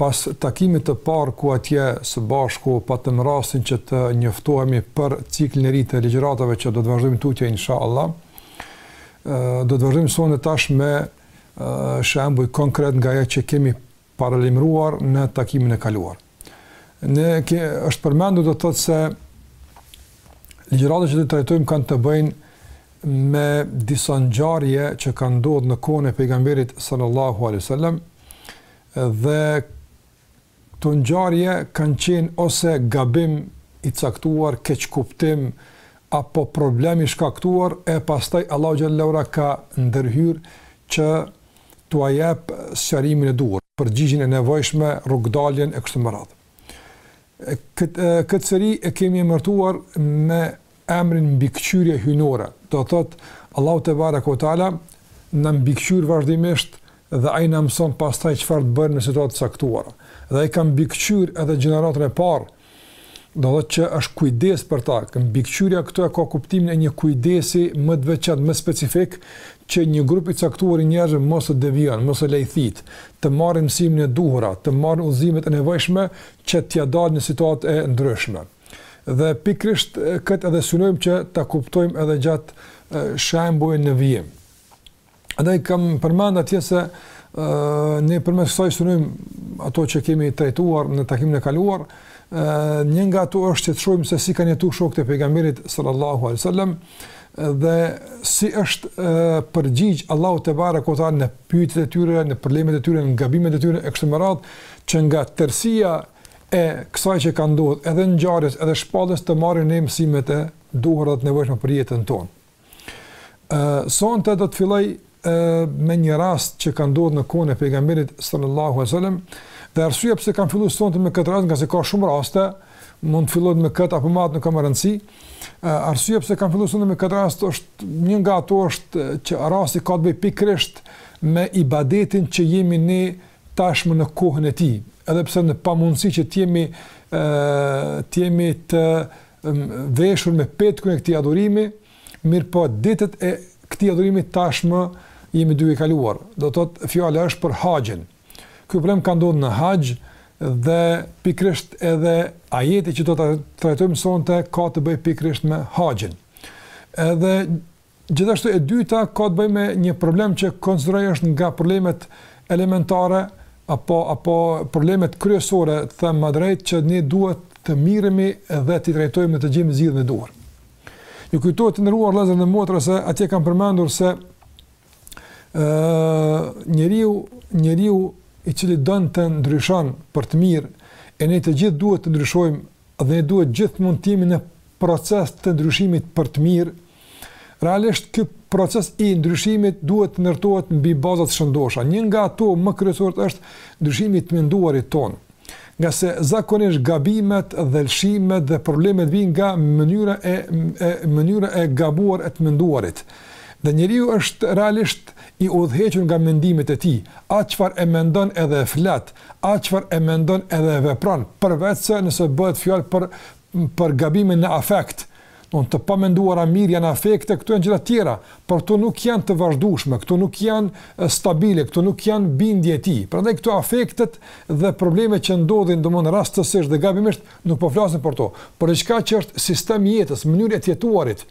Pas takimit të parë ku atje së bashku patëm rastin që të njoftohemi për ciklin e ri të ligjëratave që do të vazhdojmë tutje inshallah, do të vazhdojmë sonë tash me shembuj konkret nga ajo që kemi paralajmëruar në takimin e kaluar. Ne ke është përmendur do të thotë se ligjëratat që do të trajtojmë kanë të bëjnë me disa ngjarje që kanë ndodhur në kohën e pejgamberit sallallahu alaihi wasallam Dhe këto ngjarje kanë qenë ose gabim i caktuar, keqkuptim apo problem i shkaktuar e pastaj Allahu xhelle ue ala ka ndërhyrë që t'ua jap sqarimin e duhur, përgjigjen e nevojshme, rrugëdaljen e kështu me radhë. Këtë këtë seri e kemi emërtuar me emrin mbikëqyrje hyjnore. Do thotë Allahu tebareke ue teala na mbikëqyr vazhdimisht dhe ai na mëson pastaj çfarë të bëjmë në situata të caktuara. Dhe ai ka mbikëqyr edhe gjeneratën e parë. Do thotë që është kujdes për ta. Mbikëqyrja këtu e ka kuptimin e një kujdesi më të veçantë, më specifik që një grup i caktuar i njerëzve mos të devijon, mos të lajthit, të marrin mësimin e duhur, të marrin udhëzimet e nevojshme që t'ia dalin në situata të ndryshme. Dhe pikërisht këtë edhe synojmë që ta kuptojmë edhe gjatë shembujve në vijim. Andaj kam përmendur se ne përmes kësaj synojmë ato që kemi trajtuar në takimin e kaluar, një nga ato është që të shohim se si kanë jetuar shokët e pejgamberit sallallahu alaihi wasallam Dhe si është përgjigj Allahu tebareke ue teala në pyetjet e tyre, në problemet e tyre, në gabimet e tyre e kështu me radhë, që nga tërësia e kësaj që ka ndodhur, edhe ngjarjes, edhe shpalljes të marrin ne mësimet e duhura të nevojshme për jetën tonë. Ë sonte do të filloj me një rast që ka ndodhur në kohën e pejgamberit sallallahu alajhi wasallam dhe arsyeja pse kam filluar sonte me këtë rast, ngase ka shumë raste, mund të fillojmë me këtë apo me atë nuk ka më rëndësi. Arsyeja pse kam filluar sonte me këtë rast është një nga ato është që rasti ka të bëjë pikërisht me ibadetin që jemi ne tashmë në kohën e tij, edhe pse në pamundësi që të jemi ë të jemi të veshur me petkun e këtij adhurimi, Mirëpo ditët e këtij adhurimi tashmë jemi duke i kaluar. Do të thotë fjala është për haxhin. Ky problem ka ndodhur në haxh dhe pikërisht edhe ajeti që do ta trajtojmë sonte ka të bëjë pikërisht me haxhin. Edhe gjithashtu e dyta ka të bëjë me një problem që konsideroj është nga problemet elementare apo apo problemet kryesore të them më drejt që ne duhet të miremi dhe t'i trajtojmë të gjejmë zgjidhjen e duhur. Ju kujtohet të nderuar vllezër dhe motra se atje kam përmendur se njeriu, njeriu i cili don të ndryshon për të mirë, e ne të gjithë duhet të ndryshojmë dhe ne duhet gjithmonë të jemi në proces të ndryshimit për të mirë, realisht ky proces i ndryshimit duhet të ndërtohet mbi baza të shëndosha. Një nga ato më kryesoret është ndryshimi i të menduarit tonë. Ngase zakonisht gabimet dhe lëshimet dhe problemet vijnë nga mënyra e e mënyra e gabuar e të menduarit. Dhe njeriu është realisht i udhëhequr nga mendimet e tij, atë çfarë e mendon edhe e flet, atë çfarë e mendon edhe e vepron, përveçse nëse bëhet fjalë për për gabime në afekt, domthonë të pamenduara mirë janë afekte, këto janë gjëra të tjera, por këto nuk janë të vazhdueshme, këto nuk janë stabile, këto nuk janë bindje e tij. Prandaj këto afektet dhe problemet që ndodhin domthonë rastësisht dhe gabimisht nuk po flasim për to, por diçka që është sistem i jetës, mënyrë e të jetuarit,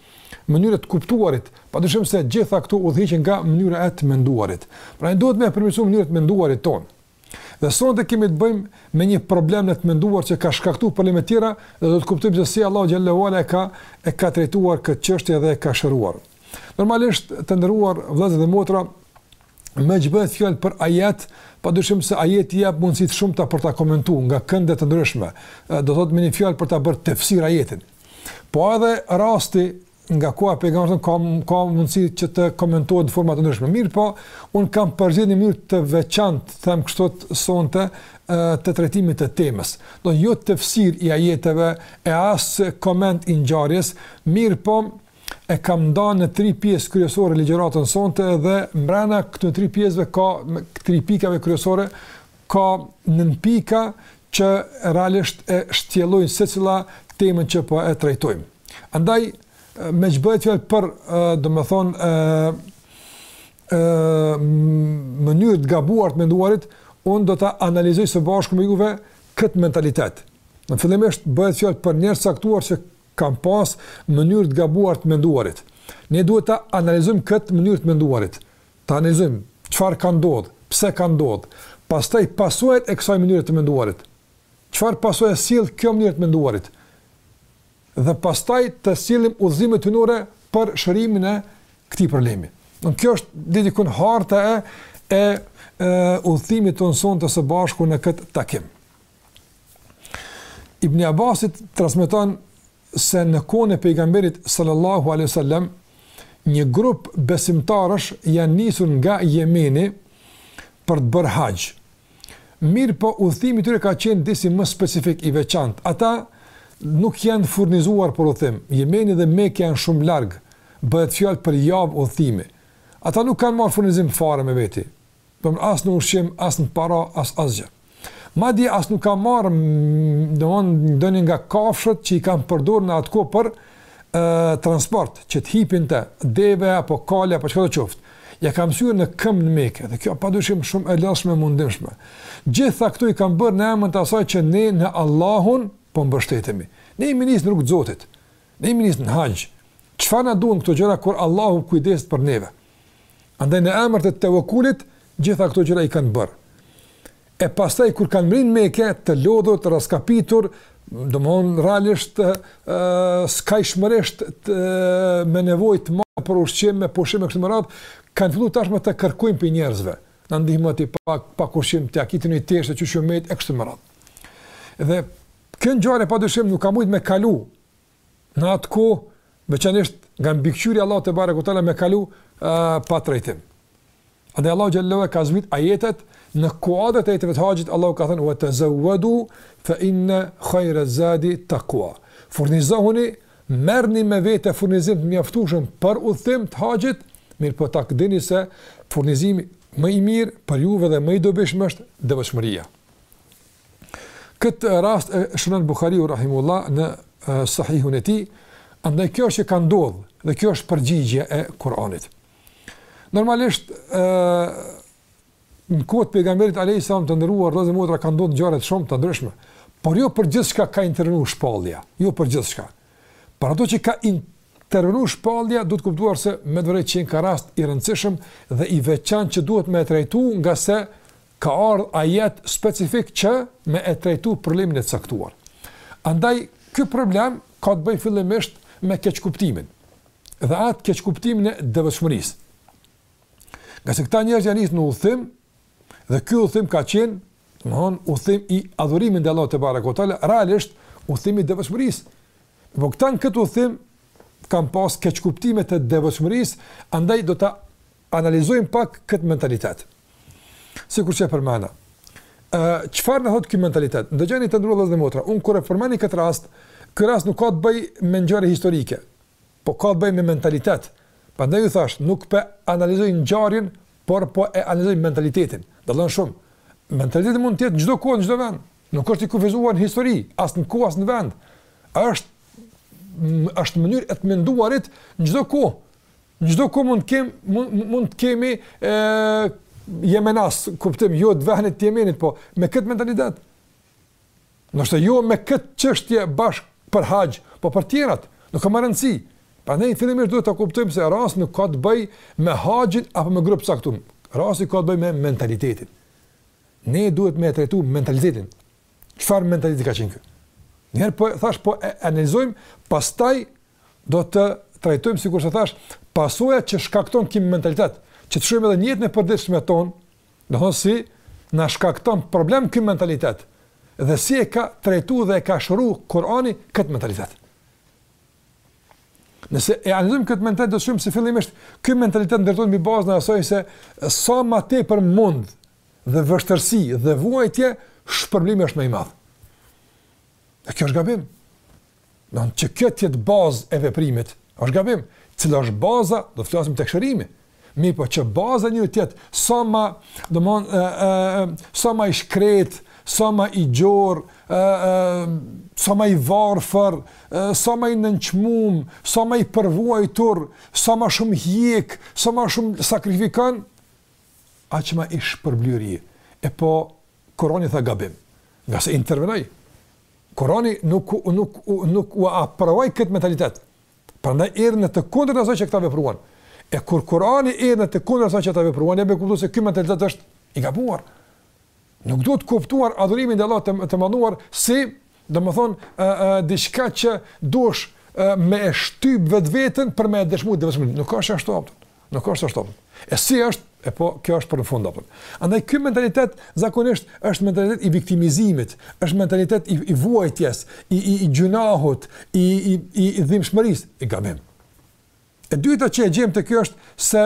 mënyrë e të kuptuarit, padyshim se gjitha këto udhëhiqen nga mënyra e të menduarit. Prandaj duhet me përmirësu mënyrën e të menduarit tonë. Dhe sonte kemi të bëjmë me një problem në të menduar që ka shkaktu probleme tjera dhe do të kuptojmë se si Allahu xhel-le ve ala e ka, e ka trajtuar këtë çështje dhe e ka shëruar. Normalisht të nderuar vllezër dhe motra, meqë bëhet fjalë për ajet, padyshim se ajeti jep mundësi të shumta për ta komentu nga kënde të ndryshme, do të thotë me një fjalë për ta bërë tefsir ajetin. Po edhe rasti nga koha e pejgamberit ka ka mundësi që të komentohet në forma të ndryshme. Mirëpo unë kam përzgjedh një mënyrë të veçantë, them kështu sonte të trajtimit të temës. Do jo tefsir i ajeteve e as koment i ngjarjes, mirëpo e kam nda në tri pjesë kryesore ligjëratën sonte dhe mbrana këtyre tri pjesëve ka tri pikave kryesore Ka nënpika që realisht e shtjellojnë secila temën që po e trajtojmë. Andaj, meqë bëhet fjalë për, domethonë, mënyrë të gabuar të menduarit, unë do ta analizoj së bashku me juve këtë mentalitet. Në fillimisht, bëhet fjalë për njerëz të caktuar që kanë pas mënyrë të gabuar të menduarit. Ne duhet ta analizojmë këtë mënyrë të menduarit. Të analizojmë, çfarë ka ndodhë, pse ka ndodhë, pastaj pasojat e kësaj mënyre të menduarit, çfarë pasoja sjell kjo mënyrë të menduarit, dhe pastaj të sjellim udhëzimet hyjnore për shërimin e këtij problemi. Në kjo është dedikund harta e, e, e udhëtimit tonë sonte së bashku në këtë takim. Ibn Abbasi transmeton se në kohën e Pejgamberit sallallahu alejhi dhe sellem një grup besimtarësh janë nisur nga Jemeni për të bërë haxh. Mirpo udhëtimi i tyre ka qenë disi më specifik i veçantë. Ata nuk janë furnizuar për udhëtim. Jemeni dhe Mekka janë shumë larg. Bëhet fjalë për javë udhëtimi. Ata nuk kanë marrë furnizim fare me veti. Domthon as në ushqim, as në para, as asgjë. Madje as nuk kanë marrë domthon ndonjë nga kafshët që i kanë përdorur në atë kohë për ë transport, që të hipin në deve apo kale apo çka do të qoftë. Ja kanë mësy në këmbë në Mekë, dhe kjo padyshim shumë e lodhshme e mundimshme. Gjitha këto i kanë bërë në emër të asaj që ne në Allahun po mbështetemi. Ne jemi nisë në rrugë të Zotit. Ne jemi nisë në haxh. Çfarë na duhen këto gjëra kur Allahu kujdeset për neve? Andaj në emër të tevekulit, gjitha këto gjëra i kanë bërë. E pastaj kur kanë mrri n'Mekë të lodhur, të rraskapitur, domethënë realisht, skajshmërisht me nevojë të madhe për ushqim, për pushim e kështu me radhë, kanë fillu tashme të kërkojnë prej njerëzve, na ndihmoni pak, pak ushqim, të akitin i teshtë, që që me e kështu me radhë. Dhe kjo ngjarje padyshim nuk ka mujtë me kalu, Në atë kohë, veçanërisht nga mbikëqyrja e Allahut tebareke ue teala me kalu pa trajtim. Andaj Allahu xhelle ue ala ka zbrit ajetet në kuadër të ajeteve të haxhit, Allahu ka thënë: "Wa tazawwadu fa inna khayra zadi taqwa." Furnizohuni, merrni me vete furnizim të mjaftueshëm për udhtim të haxhit, mirëpo ta dini se furnizimi më i mirë për juve dhe më i dobishëm është devotshmëria. Këtë rast e shënon Buhariu rahimullah në Sahihun e tij, andaj kjo është që ka ndodhur dhe kjo është përgjigje e Kur'anit. Normalisht, ë, në kohë të pejgamberit alayhis salam të ndëruar vëllezër e motra kanë ndodhur ngjarje të shumta të ndryshme, por jo për gjithçka ka intervenuar shpallja, jo për gjithçka. Për ato që ka intervenuar shpallja, duhet kuptuar se me të vërtetë qenka rast i rëndësishëm dhe i veçantë që duhet me u trajtu ngase ka ardhur ajet specifik që me e trajtu problemin e caktuar. Andaj, ky problem ka të bëjë fillimisht me keqkuptimin, dhe atë keqkuptimin e devotshmërisë. Ngase këta njerëz janë nisë në udhëtim, dhe ky udhëtim ka qenë, domethënë, udhëtim i adhurimit ndaj Allahut tebareke ue teala, realisht, udhëtim i devotshmërisë. Po këta në këtë udhëtim, kanë pas keqkuptim të devotshmërisë, andaj do të analizojmë pak këtë mentalitet. Sikur që e përmenda. Çfarë na thotë ky mentalitet? Ndëgjoni të nderuar dhe motra, unë kur e përmendi këtë rast, ky rast nuk ka të bëjë me ngjarje historike, po ka të bëjë me mentalitet. Prandaj ju thashë, nuk p'e analizoj ngjarjen, por po e analizoj mentalitetin. Dallon shumë. Mentaliteti mund t'jetë në çdo kohë, në çdo vend. Nuk është i kufizuar në histori, as në kohë, as në vend. është, është mënyrë e të menduarit në çdo kohë. Në çdo kohë mund të kemi, mund, mund të kemi ë jemenas, kuptim, jo të vendit të Jemenit, po me këtë mentalitet. Nëse jo me këtë çështje bash për haxh, po për tjerat, nuk ka më rëndësi. Prandaj fillimisht duhet ta kuptojmë se rasti nuk ka të bëj me haxhin apo me grup t'caktum. Rasti ka të bëj me mentalitetin. Ne duhet me trajtu mentalitetin. Çfarë mentaliteti ka qenë ky? Njëherë po thashë po e analizojmë, pastaj do të trajtojmë sikurse thashë pasojat që shkakton ky mentalitet, që të shohim edhe në jetën e përditshme tonë, domethënë si na shkakton problem ky mentalitet dhe si e ka trajtuar dhe e ka shëruar Kurani këtë mentalitet. Nëse e analizojmë këtë mentalitet do të shohim se fillimisht ky mentalitet ndërtohet mbi bazën e asaj se sa më tepër mund dhe vështirësi dhe vuajtje, shpërblimi është ma i madh. E kjo është gabim. Domethënë që kjo t'jetë bazë e veprimit, është gabim. Cila është baza, do të flasim tek shërimi. Mirëpo që baza një t'jetë, sa ma, domethënë, e, e, e, sa ma i shkretë, sa ma i gjorë, e, e, sa ma i varfër, sa ma i nënçmum, sa ma i përvuajtur, sa ma shumë hjek, sa ma shumë sakrifikon, aq ma i shpërblyer je. E po Kurani tha gabim, ngase intervenoi. Kurani nuk u nuk u nuk ua aprovoi këtë mentalitet. Prandaj erdhi në të kundërt t'asaj që këta vepruan. E kur Kurani erdhi në të kundërt t'asaj që ata vepruan, jep me kuptu se ky mentalitet është i gabuar. Nuk duhet kuptuar adhurimin ndaj Allahut, të nderuar, si, domethënë, e, e, diçka që duhesh e, me e shtyp vetveten për me e dëshmu devotshmërinë. Nuk është ashtu apëtën. Nuk është ashtu apëtën. E si është, e po, kjo është për në fund apëtën. Andaj, ky mentalitet, zakonisht, është mentalitet i viktimizimit, është mentalitet i, i vuajtjes, i, i, i gjynahut, i, i, i, i dhimshmërisë, e gabim. E dyta që e gjejmë te ky është se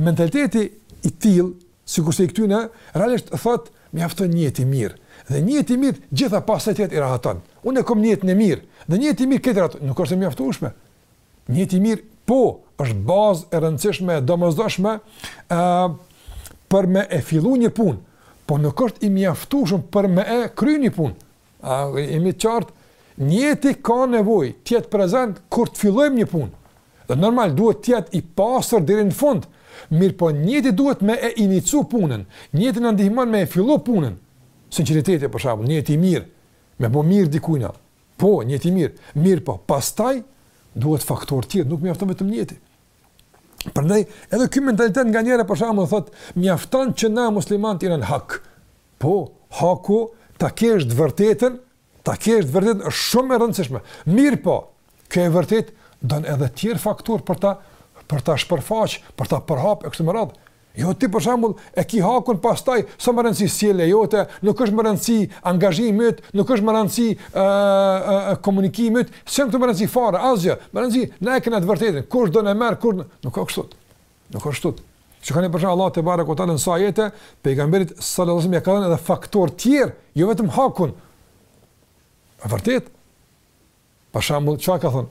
mentaliteti i tillë, sikurse i këtyre, realisht thotë mjafton nijeti i mirë. Dhe nijeti i mirë gjitha pasojat tjera i rahaton. Unë kam nijet të mirë, dhe nijeti i mirë këtë rast, nuk është e mjaftueshme. Nijeti i mirë po është bazë e rëndësishme e domosdoshme ë për me e fillu një punë, po nuk është i mjaftueshëm për me e kry një punë. A jemi t'qartë, nijeti ka nevojë të jetë prezent kur të fillojmë një punë. Dhe normal, duhet të jetë i pastër deri në fund. Mirëpo nijeti duhet me e inicu punën, njëti në ndihman me e fillu punën. Sinceriteti për shembull, nijeti i mirë, me bo mirë dikujna. Po, nijeti i mirë, mirëpo, pastaj duhet faktor tjetër, nuk mjafton vetëm nijeti. Prandaj edhe ky mentalitet nganjëherë për shembull thotë, mjafton që na muslimanët jemi në hak. Po, haku ta kesh të vërtetën, ta kesh të vërtetën është shumë e rëndësishme. Mirëpo, kjo e vërtetë don edhe të tjerë faktorë për ta për ta shpërfaq, për ta përhap e kështu me radhë. Jo ti për shembull e ki hakun pastaj s'a me rëndësi sjellja jote, nuk është me rëndësi angazhimi yt, nuk është me rëndësi ë ë ë komunikimi yt, s'është me rëndësi fare asgjë. Me rëndësi na e kemi të vërtetën, kush don e merr kur nuk ka kështu. Nuk ka kështu. Shikoni për shembull Allahu tebareke ve teala në sa ajete, pejgamberit sallallahu alajhi wasallam ia ka dhënë edhe faktorë të tjerë, jo vetëm hakun. Është vërtet. Për shembull, çka ka thon?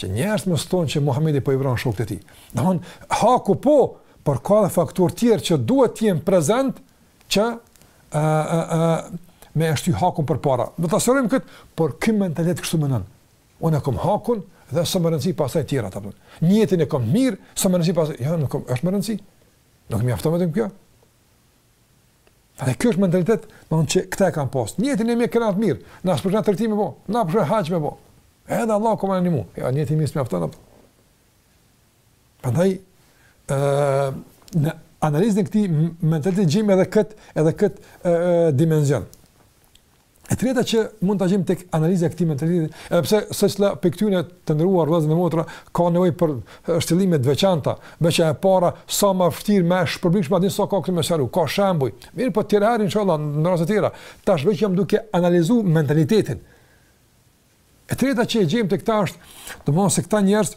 që njerëz mos thonë që Muhamedi po i vron shokët e tij. Domthon haku po, por ka dhe faktorë tjerë që duhet të jenë prezant që ë ë ë me e shty hakun përpara. Do ta sqarojmë kët, por ky mentalitet kështu mendon. Unë kam hakun dhe s'a me rëndësi pastaj tjera të përën. Nijetin e kam të mirë, s'a me rëndësi pastaj. Ja, nuk kam, është me rëndësi. Nuk mjafton vetëm kjo. Dhe kjo është mentalitet, do të thonë që këta e kanë pas. Nijetin e kemi të mirë, na s'po shkojmë tregtim apo, na po shkojmë haxh apo. Edhe Allahu ka me na ndihmu. Jo nijeti i mirë mjafton apo. Prandaj ë në analizën e këtij mentaliteti gjejmë edhe kët, edhe kët ë dimension. E treta që mund ta gjejmë tek analiza e këtij mentaliteti, edhe pse secila prej këtyre të nderuar vëllezër dhe motra ka nevojë për shtjellime të veçanta, veças e para sa më vështirë më e shpërblyeshme a din sa ka këtu me sqaru, ka shembuj. Mirëpo tjera herë inshallah në raste të tjera. Tash veç jam duke analizuar mentalitetin. E treta që e gjejmë tek ta është, domthonë se këta njerëz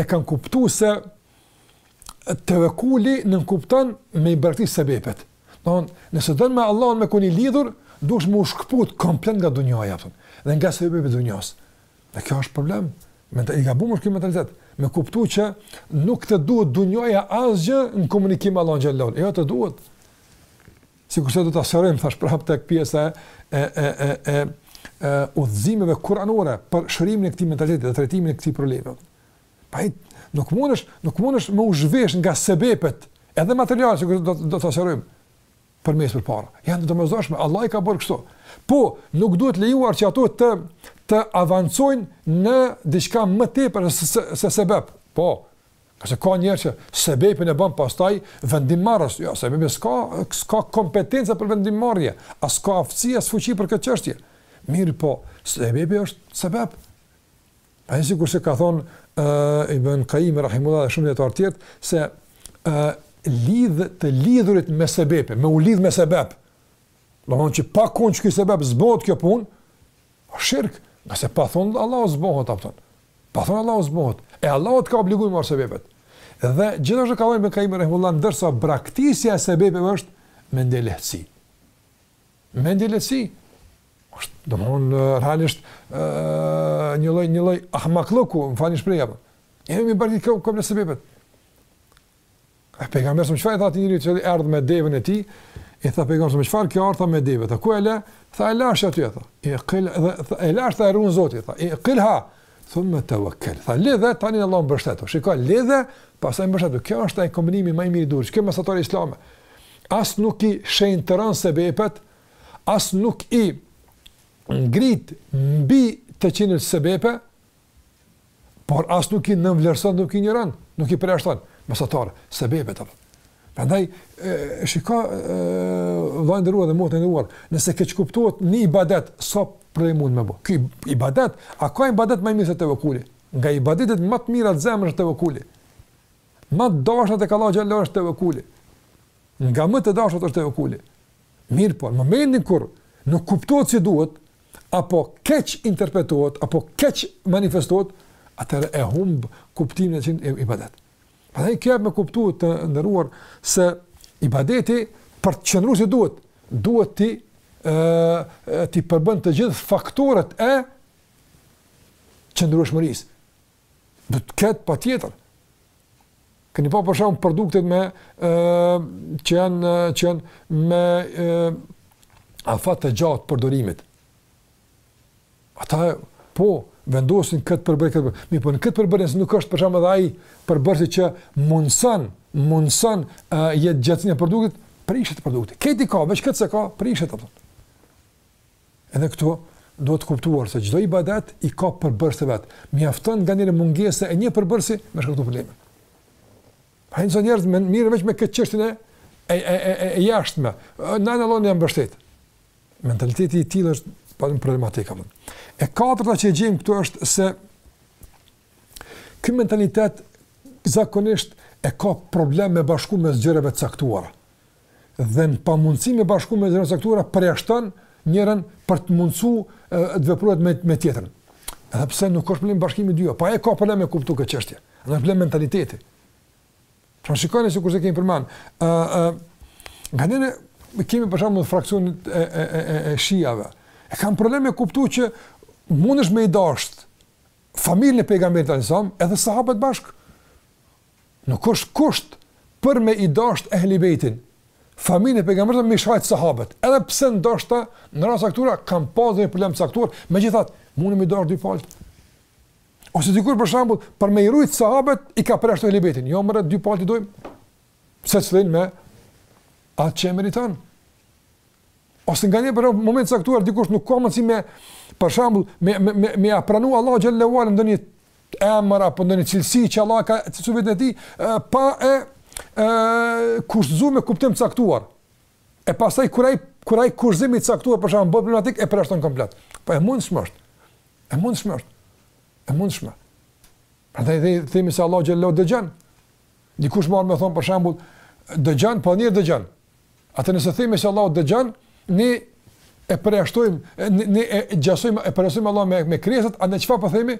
e kanë kuptuar se tevekuli nënkupton me i braktis sebepet. Don, nëse don me Allahun me kon i lidhur, duhet m'u shkëput komplet nga dunjaja apo. Dhe nga sebepet e dunjasë. Dhe kjo është problem. Me të i gabuar është ky mentalitet. Me kuptuar që nuk të duhet dunjaja asgjë në komunikim me Allahun xhele shanuhu. Jo të duhet. Sikurse do ta sqarojmë thash prapë tek pjesa e e e e e udhëzimeve kuranore për shërimin e këtij mentaliteti dhe trajtimin e këtij problemi. Pa i, nuk mundesh, nuk mundesh me u zhvesh nga sebepet, edhe materiale që do do t'i sqarojmë përmes përpara. Janë të domosdoshme, Allah i ka bërë kështu. Po, nuk duhet lejuar që ato të të avancojnë në diçka më tepër se se, se sebep. Po, Nëse ka njeri që sebepin e bën pastaj vendimmarrës, jo, sebepi s'ka, s'ka kompetencë për vendimmarrje, as ka aftësi, as fuqi për këtë çështje. Mirëpo, sebepi është sebep. Ashtu sikurse ka thonë uh, Ibn Kajimi, rahimullah dhe shumë dhe të tjerë, se uh, lidh, të lidhurit me sebepe, me u lidh me sebep, domethënë që pa konë që ky sebep s'bohet kjo punë, asht shirk, nëse po thonë, Allahu s'bohet, apëton. Pa thënë Allahu s'bëhet. E Allahu të ka obliguar me marrë sebepet. Dhe gjithashtu ka thënë Ibn Kajimi rahimullah ndërsa braktisja e sebepeve është mendjelehtësi. Mendjelehtësi është domthon realisht ë një lloj një lloj ahmaklloku, më falni shprehjen. Jemi me bërë këto këto sebepet. E pejgamberi a.s. çfarë i tha atij njeriu që erdh me devën e tij? I tha pejgamberi a.s. çfarë kjo ardha me devën? Tha ku e la? Tha e lash aty tha. I qil dhe tha, e lash ta run Zoti tha. I qilha thumma tawakkal. Tha lidhe tani në Allahun mbështetu. Shiko lidhe, pastaj mbështetu. Ky është ai kombinimi më i mirë durrë. Kjo mesatarja islame. As nuk i shenjtëron sebepet, as nuk i ngrit mbi të qenit sebepe, Por as nuk i nënvlerëson, nuk i injoron, nuk i përjashton mesatar sebebet apo. Prandaj shiko vëlla i nderuar dhe motra e nderuar, nëse keqkuptohet një ibadet sa so prej mund me bo. Ky ibadet, a ka ibadet më mirë se tevekuli? Nga ibadetet më të mira të zemrës tevekuli. Më të dashur te Allahu xhallahu është tevekuli. Nga më të dashur është tevekuli. Mirëpo, në momentin kur nuk kuptohet si duhet, apo keqinterpretohet apo keqmanifestohet, atëherë e humb kuptimin e të qenit ibadet. Prandaj kemi me kuptu të nderuar se ibadeti për të qëndruar si duhet, duhet t'i ë t'i përmban të gjithë faktorët e qëndrueshmërisë. Do të ketë patjetër. Keni pa për shembull produktet me, e, që janë, që janë me e, afat të gjatë përdorimit. Ata, po vendosin këtë përbërës, këtë përbërës. Mirëpo në këtë përbërës, nëse nuk është për shembull edhe ai përbërësi që mundëson, mundëson e, jetëgjatësinë e produktit, prishet produkti. Këto i ka, veç këtë s'e ka, prishet, apëton. Edhe këtu duhet kuptuar se çdo ibadet i ka përbërës të vet. Mjafton nganjëherë mungesa e një përbërësi me shkaktu probleme. Pra nëse njerëzit merren vetëm me këtë çështjen e e e e e jashtme. Na na lënë mbështet. Mentaliteti i tillë është patjetër problematik apo. E katërta që e gjejmë këtu është se ky mentalitet zakonisht e ka problem me bashku mes gjërave të caktuara. dhe në pamundësi me bashku gjëra t'caktuara përjashton njërën për të mundësu të vepruarit me, me tjetrën. Edhe pse nuk është problem bashkimi i të dyjave, po e ka problem me kuptu këtë çështje, është problem mentaliteti. Pra shikoni sikurse kemi për shembull, uh, uh, nganjëherë kemi për shembull fraksionet e, e, e, e, e shijave, e kanë problem me kuptu që mundesh me i dashtë familjen e pejgamberit alejhi selam, edhe sahabët bashkë, Nuk është kusht për me i dashtë Ehli Bejtin, familjen e pejgamberit me i shajt sahabët. Edhe pse ndoshta në rrethana t'caktuara kanë pas një problem t'caktuar, megjithatë mundesh me i dasht dy palët. Ose dikush për shembull, për me i rujt sahabët i ka përjashtu Ehli Bejtin. Jo more, t'dy palët i dojmë. Secilin me atë që e meriton. Ose nganjëherë në moment t'caktuar dikush nuk ka mundësi me për shembull me me me, me ia pranu Allahut xhel-le ue ala ndonjë emër apo ndonjë cilësi që Allahu ka cilësu vetën e tij pa e kushtëzu me kuptim të caktuar. E pastaj kur ai kur ai kushtëzim i caktuar për shembull bëhet problematik e përjashton komplet. Po e mundshme është. E mundshme është. E mundshme. Prandaj dhe themi se Allahu xhel-le ue ala dëgjon. Dikush merr me thonë për shembull dëgjon, po edhe njeri dëgjon. Atëherë nëse themi se Allahu dëgjon, ne e përjashtojmë, ne, ne e gjasojmë, e përngjasojmë Allahun me, me krijesat, atëherë çfarë po themi?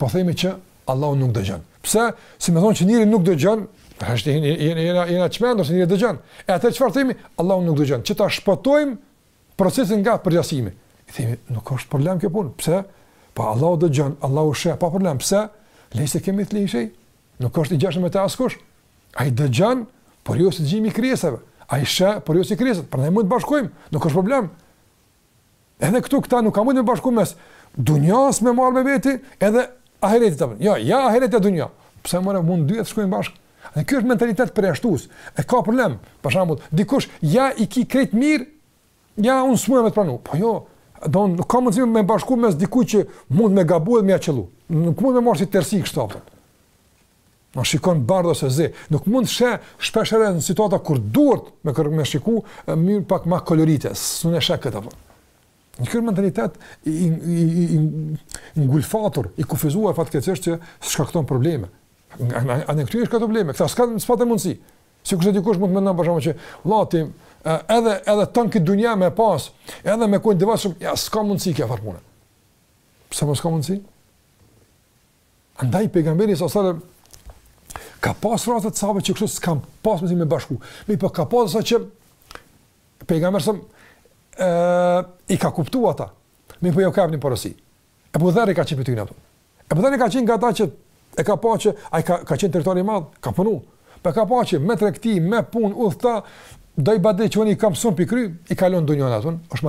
Po themi që Allahu nuk dëgjon. Pse? Se me thonë që njeri nuk dëgjon, është jena, jena, jena, jena qmendur se njeri dëgjon. E atëherë çfarë themi? Allahu nuk dëgjon. Që ta shpëtojmë procesin nga përngjasimi. I themi, nuk është problem kjo punë. Pse? Po Allahu dëgjon, Allahu sheh, pa problem. Pse? Lejse kemithlihi shej, Nuk është i ngjashëm me të askush. Ai dëgjon, por jo si dëgjimi i krijesave. Ai sheh, por jo si krijesat. Prandaj mund t'i bashkojmë, nuk është problem. Edhe këtu këta nuk kanë mund të bashkojmë mes dunjas me marrë me veti, edhe ahiretit apo. Jo, ja ahireti ja dunja. Pse more, mund dy të shkojnë bashkë? Dhe ky është mentalitet përjashtues. E ka problem. Për shembull, dikush ja je ki krejt mirë, Ja, unë s'muja me të pranu. Po jo, do në, nuk ka mundësi me bashku mes dikujt që mund me gabu edhe me ia qëllu. Nuk mund me marrë si tërësi këtë aspekt. Po e shikon bardhë ose zi. Nuk mund, shpeshherë në situata ku duhet me, kër, me shiku, mirë pak ma kolorite, në këtë aspekt. Një kërë mentalitet i, i, i, i, i ngulfatur, i kufizuar fatkeqësisht që shkakton probleme. E kjo shkakton probleme, këta s'kanë pas mundësi. Sikurse dikush mund të mendon për shembull që vllati edhe edhe ton këtë dunja me pas, edhe me qenë i devotshëm, ja s'ka mundsi kjo farë pune. Pse mos ka mundsi? Andaj pejgamberi alejhi selam, ka pas raste të sahabëve që kështu s'kanë pas mundsi me bashku. Mirëpo ka pas saqë pejgamberi alejhi selam i ka kuptuar ata. Mirëpo ju ka dhënë një porosi. Ebu Dherri ka qenë për tyjnë, apëton. Ebu Dherri ka qenë nga ta që e ka pa që a i ka, ka qenë tregtar i madh, ka punu. Po e ka pa që me tregti, me punë, u tha, do ibadete që unë i kam s'un po i kry, e ka lon dynjan, ashtu veç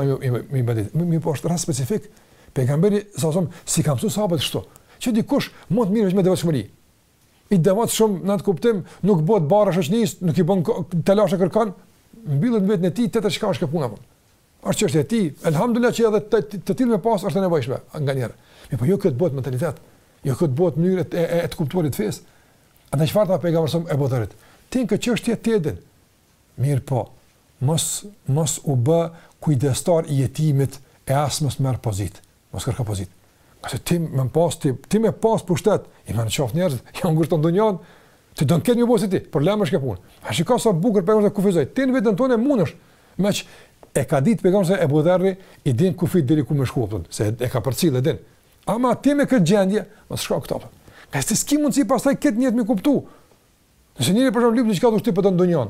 me ibadet. Mi, mirëpo është rast specifik, pejgamberi, salallahu alejhi ve selem, s'i ka mësu sahabët kështu, që dikush mund të merret me devotshmëri. I devotshëm në atë kuptim, nuk bëhet barrë shoqnisë, nuk i bën telashe kërkujt, mbyllet në vetën e tij, të të shka është kjo puna. Është çështje e tij. Elhamdullah që edhe të, të, të tillë me pas është e nevojshme nganjëherë. Mirëpo, jo kjo t'bëhet mentalitet. Jo kjo t'bëhet mënyrë e, e, e të kuptuarit fesë. Andaj çfarë tha pejgamberi Ebu Dherrit? Ti në këtë çështje ti e din. Mirëpo. Mos mos u bë kujdestar i jetimit e as mos merr pozitë. Mos kërko pozitë. Kah se ti me pas ti, ti me pas pushtet, ti me udhëheq njerëz, ja n'urren dynjan, ti don krejt me i bo si ti, problem është kjo punë. A shiko sa bukur pejgamberi kufizoi, ti në veten tonde mundesh. Meqë e ka ditë pejgamberi Ebu Dherri e din kufi deri ku me shku puna, se e ka përcjellë e din. Ama ti me këtë gjendje, mos shko këtu. Kah se s'ki mundsi pastaj këta njerëz me kuptu. Nëse njëri po lyp diçka do të shtypë dynjan.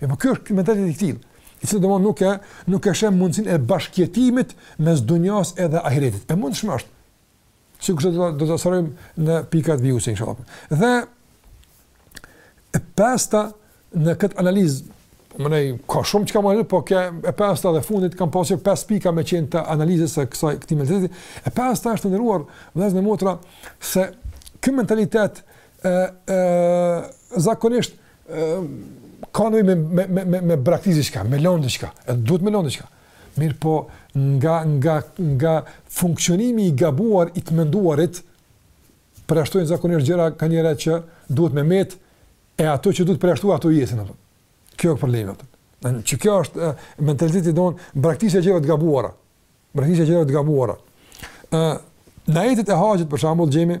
E po ky është mentaliteti i këtij, i cili domethon nuk e nuk e sheh mundësin e bashkëjetimit mes dunjas edhe ahiretit. E mundshme është. Sikur që do, do të sqarojmë në pikat vijuese, inshallah. Dhe e pesta në këtë analizë, prandaj, ka shumë çka me, po kjo e pesta dhe fundit kam pasur pesë pika kyçe në të analizës e kësaj këtij mentaliteti, e pesta është të nderuar vëllezër e motra se ky mentalitet e, e, zakonisht ka nevojë me me me me, me braktis diçka, me lënë diçka. Edhe duhet me lënë diçka. Mirëpo nga nga nga funksionimi i gabuar i të menduarit përjashtojnë zakonisht gjëra kanjëherë që duhet me mbet e ato që duhet përjashtu ato jesin ato. Kjo është problemi ato. Pra që kjo është mentaliteti domethon braktisja e gjërave të gabuara. Braktisja e gjërave të gabuara. Ë në ajetet e haxhit për shembull gjejmë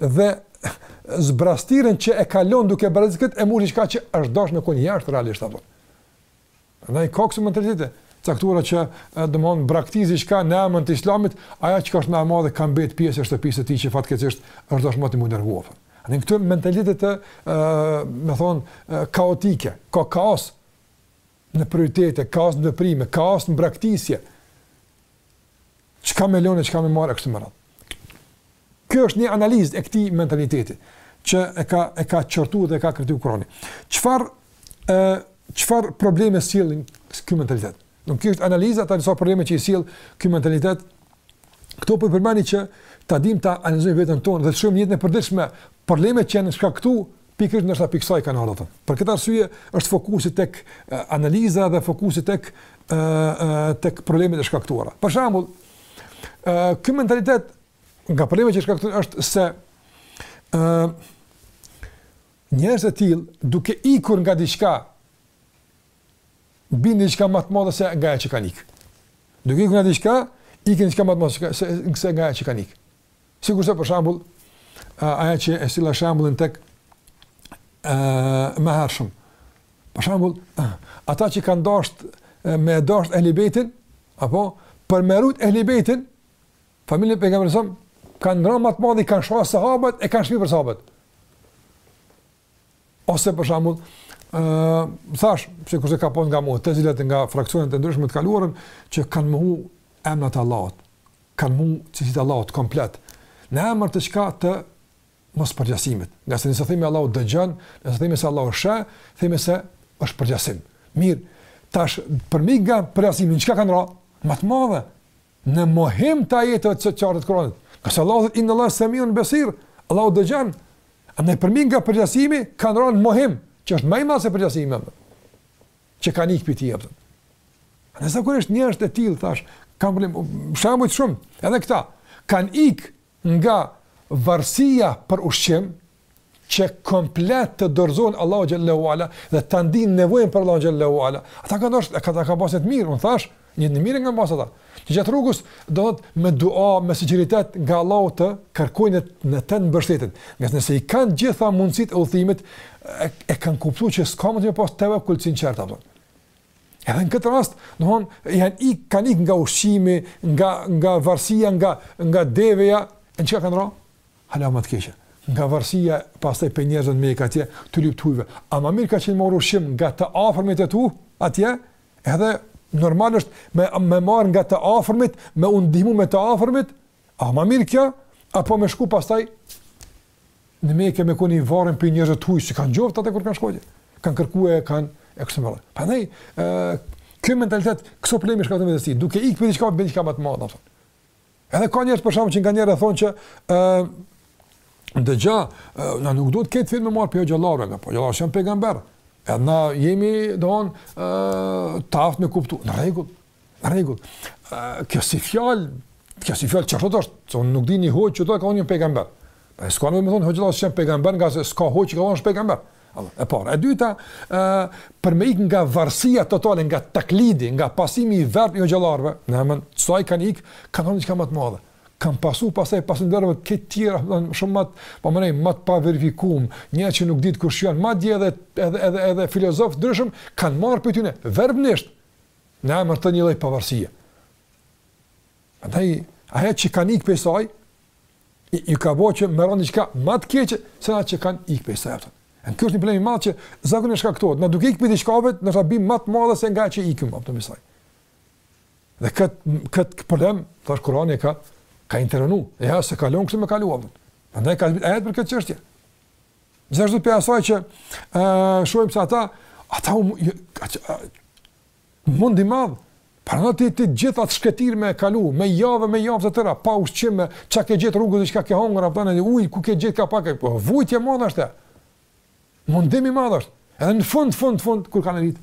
dhe zbrazëtirën që e kalon duke bërë këtë e mor diçka që është dashur me kon jashtë realisht apo. Prandaj ka këso mentalitete të caktuara që domthon braktis diçka në emër të Islamit, ajo që është më e madhe ka mbet pjesë e shtëpisë së tij që fatkeqësisht është dashur më të më larguar. Në këtë mentalitet të, me thon, kaotike, ka kaos në prioritete, kaos në veprime, kaos në braktisje. Çka me lënë, çka me marrë e kështu me radhë. Kjo është një analizë e këtij mentaliteti që e ka e ka qortuar dhe ka kritikuar Kurani. Çfarë ë çfarë probleme sjell ky mentalitet? Nuk, kjo është analiza te disa probleme që i sjell ky mentalitet. Këto po përmendi që ta dim ta analizojmë veten tonë dhe të shohim jetën e përditshme, problemet që janë shkaktuar, pikërisht ndoshta prej kësaj kanë ardhur ato. Për këtë arsye është fokusi tek analiza dhe fokusi tek ë tek problemet e shkaktuara. Për shembull, ë ky mentalitet nga problemet që shkakton është se ë uh, njerëz të tillë duke ikur nga diçka bien diçka më të madhe se nga ajo që kanë ik. Duke ikur nga diçka, ikin diçka më të madhe se se nga ajo që kanë ik. Sikurse për shembull ajo që e solla shembullin tek ë uh, më herët. Për shembull, uh, ata që kanë dashur me dashur Ehli Bejtin apo për me rujt Ehli Bejtin Familjen e pejgamberit s.a. kanë ra në më të madhe kanë sha sahabët e kanë shpif për sahabët. Ose për shembull, ë uh, thash, sikurse ka pas nga muatilat, nga fraksionet e ndryshme në të kaluarën që kanë mohu emrat e Allahut, kanë mohu cilësitë e Allahut komplet. Në emër të çka të mos përgjasimit. Ngase nëse themi Allahu dëgjon, nëse themi se Allahu sheh, themi se është përgjasim. Mirë, tash për me ik nga përgjasimi, n'çka kanë ra? Më të madhe. Në mohim të ajeteve të qarta të Kuranit. Ngase Allahu thotë innallahe semiun besir, Allahu dëgjon. Andaj për me ik nga përgjasimi kanë ra në mohim, që është më i madh se përgjasimi më. Që kanë ikë prej tij apo. Në zakonisht njerëz të tillë thash, ka plot shembuj shumë, edhe këta kanë ik Nga varësia për ushqim, që komplet të dorëzohen Allahut xhel-le ue ala dhe ta ndin nevojën për Allahun xhel-le ue ala. Ata kanë dorë, ata kanë pasë nijet mirë, un thash, nijet mirë kanë pasë ata. Që gjatë rrugës do të thotë me dua, me sinqeritet nga Allahu të kërkojnë në të të mbështeten. Ngase nëse i kanë gjitha mundësitë e udhëtimit, e, e kanë kuptuar që s'ka me pas tevekkul të sinqertë apo. Edhe në këtë rast, do të thotë, kanë ik kanë ik nga ushqimi, nga nga varësia, nga nga deveja, në çka kanë rënë? Hala më të keqe. Në varësi, pastaj prej njerëzve me ik atje, t'u lyp të huajve. A më mirë ka qenë me marrë ushqim nga të afërmit e tu, atje? Edhe normal është me me marr nga të afërmit, me u ndihmu me të afërmit? A më mirë kjo apo me shku pastaj në Mekë me kon i varun prej njerëzve të huaj që e kanë ba atë kur kanë shkuar. Kan kërkuar e kanë e kështu me radhë. Prandaj ë ky mentalitet këso problemi shkakton në vetësi, duke ikë prej diçka bien diçka më të madhe atë. Edhe ka njerëz për shkakun që nga njerëz thonë që ë ndëgjo, na nuk duhet këshillë me marr prej hoxhallarëve, a po hoxhallarët janë pejgamber. Edhe na jemi domethënë të aftë me kuptu. Në rregull, Rregull. Kjo si fjalë, kjo si fjalë çfarë thotë? Se unë nuk di një hoxhë që thotë unë jam pejgamber. Po s'ka me thonë hoxhë unë jam pejgamber, nga se s'ka hoxhë që thotë unë pejgamber. Allah. E para, e dyta, ë për me ik nga varësia totale, nga taklidi, nga pasimi i verbër i hoxhallarëve, domethënë, prej saj kanë ik, kanë ra në diçka më të madhe. Kan pasu pasaj pasu njerëz të tjerë, domethënë, shumë ma të, po me thënë, ma të paverifikum, njerëz që nuk dihet kush janë, madje edhe edhe edhe edhe filozofë të ndryshëm kanë marrë prej tyne verbërisht. Në emër të një lloj pavarësie. Andaj ajo që kanë ikë prej saj, ju ka bërë që me ra në diçka më të keq se ato që kanë ikë prej saj. Edhe kjo është një problem i madh që zakonisht shkaktohet, na duke ikë prej diçkaje, ne ta bëjmë më të madhe se nga që ikëm a prej saj. Dhe kët kët problem, thash Kurani ka ka intervenu. Ja se ka ndalu kështu me kalu. Andaj ka ajet për këtë çështje. Gjithashtu prej asaj që uh, shohim se ata, ata um, jë, ka që, uh, mund i madh, për tërë gjithë atë shkretëtirë me e kalu, me javë, me javë të tëra, pa ushqime, çka ke gjetë rrugës e çka ke hongër, apëtane, ujë, ku ke gjetë ka pak, po, vujtje e madhe është e, mundim i madh është, edhe në fund, fund, fund, kur kanë arritë,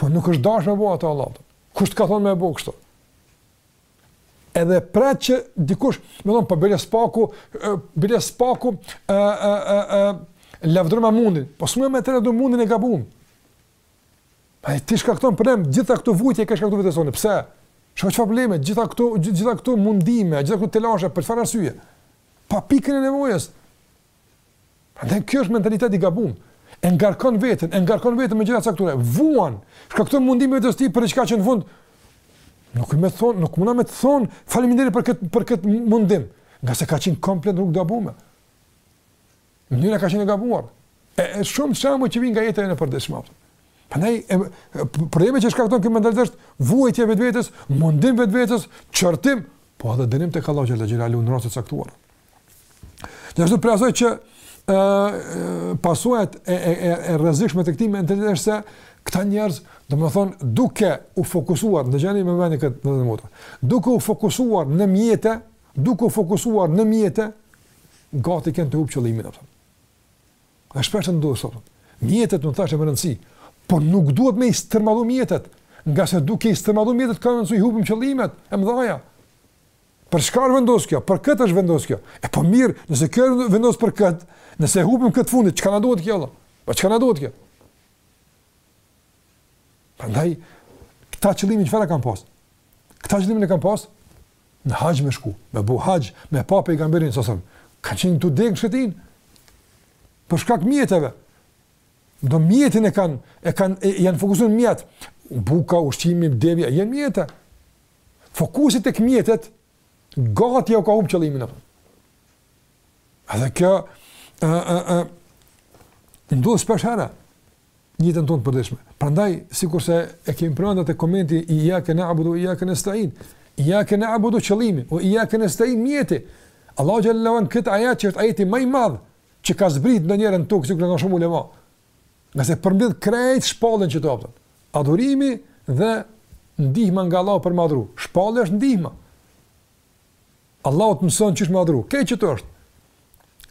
Po nuk është dashë me bo ato Allah. Kush të ka thonë me bo kështu? Edhe pret që dikush, me thonë, po bile s'paku, bile s'paku, e, e, e, e, lavdëroma mundin. Po s'muj me të lavdëru mundin e gabum. A e ti shkakton, domethënë, gjitha këto vujtje, i ka shkaktu vetes, a. Pse? Shka, çfarë probleme, gjitha këto, gjitha këto mundime, gjitha këto telashe, për çfarë arsye. Pa pikën e nevojës. Prandaj kjo është mentalitet i gabuar. E ngarkon veten, e ngarkon veten me gjëra të caktuara. Vuan, shkakton mundim vetes tij për çka që në fund nuk me thon, nuk mund me të thon faleminderit për këtë për këtë mundim, nga se ka qenë komplet rrugë e gabuar. Mënyra ka qenë e gabuar. E, e shumë shembuj që vijnë nga jeta e përditshme. Prandaj problemi që shkakton ky mentalitet është vuajtja e vetvetes, mundim i vetvetes, qortim, po edhe dënim tek Allahu xhele xhelaluhu në raste të caktuara. Dhe ashtu prej asaj që e, pasojat e, e, e, e rrezikshme të këtij mentalitet është se këta njerëz, domethënë, duke u fokusuar, dëgjoni me vëmendje këtë, domethënë, duke u fokusuar në mjete, duke u fokusuar në mjete, gati kanë humbë qëllimin, apëton. A shpesh ndodh, apëton. Mjetet, e thashë me rëndësi, por nuk duhet me i stërmadhu mjetet, nga se duke i stërmadhu mjetet, ka rrezik i hupim qëllimet, e mëdhaja. Për çka është vendosur kjo? Për këtë është vendosur kjo. E po mirë, nëse kjo është vendosur për këtë, nëse e hupim këtë fundit, çka na duhet kjo? Po çka na duhet kjo? Prandaj këta qëllimi çfarë kanë pas? Këta qëllimin e kanë pas në haxh me shku, me bo haxh, me pa pejgamberin sa sa. Ka qenë tu deg shëtin. Për shkak mjeteve. Do mjetin e kanë, e kanë janë fokusu në mjet. Buka, ushqimi, devja, janë mjete. fokusi tek mjetet, gati ja u ka humb qëllimin apo. Edhe kjo ë ë ë ndodh shpesh herë në jetën tonë të përditshme. Prandaj, sikurse e kemi përmend te komenti, ijjake na'budu, ijjake neste'in, ijjake na'budu qëllimi, ve ijjake neste'in mjeti. Allahu xhelle ve ala, këtë ajet që është ajeti ma i madh, që ka zbrit ndonjëherë në tokë, sikur thonë shumë ulema, Ngase përmbledh krejt shpalljen që të apëtën. Adhurimi dhe ndihma nga Allahu për me adhuru. Shpallja është ndihma. Allahu të mëson qysh me adhuru. Krejt që të është.